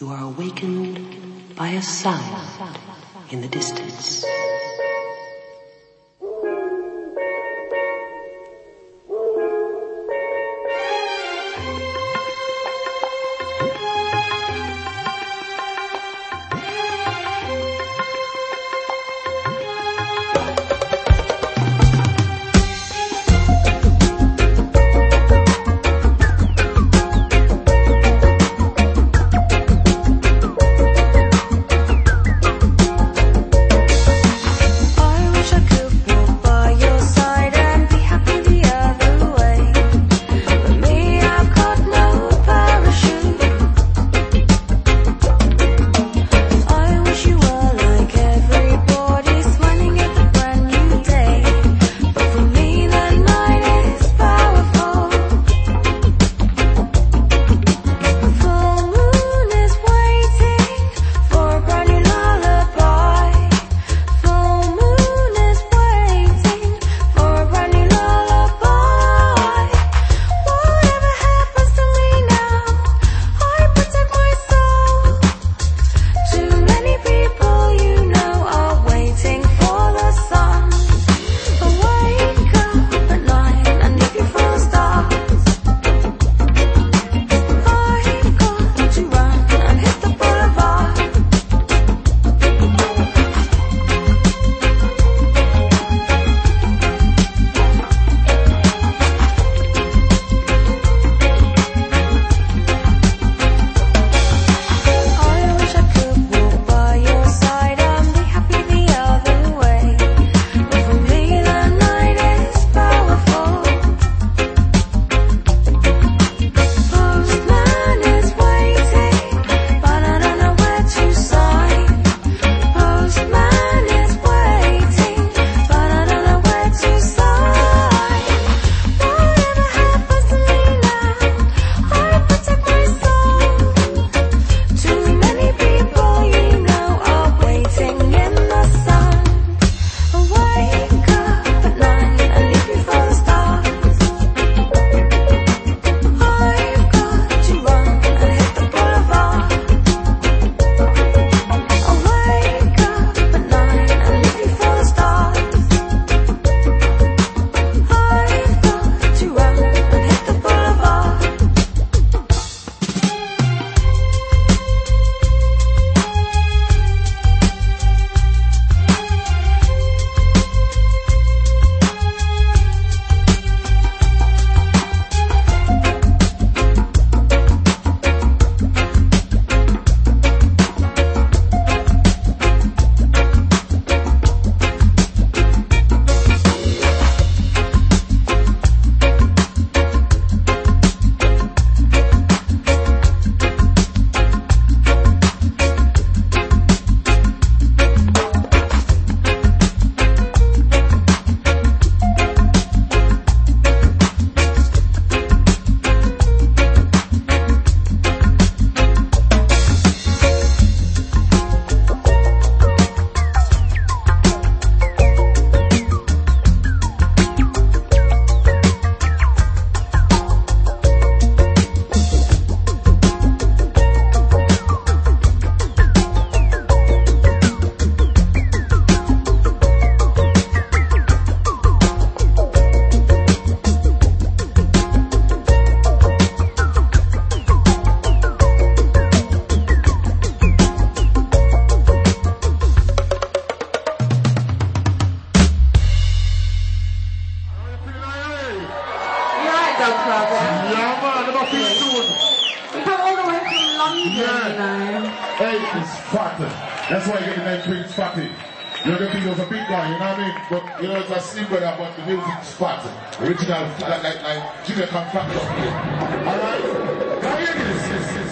You are awakened by a sound in the distance. drug. Yeah, man, I'm soon. We come all the way from London, yeah. you know. Hey, it's fat. That's why you get the name Prince Fatty. You're gonna think it was a big guy, you know what I mean? But you know it's a single brother, but the music's fat. Original, like like like Junior can up here. Alright? Now.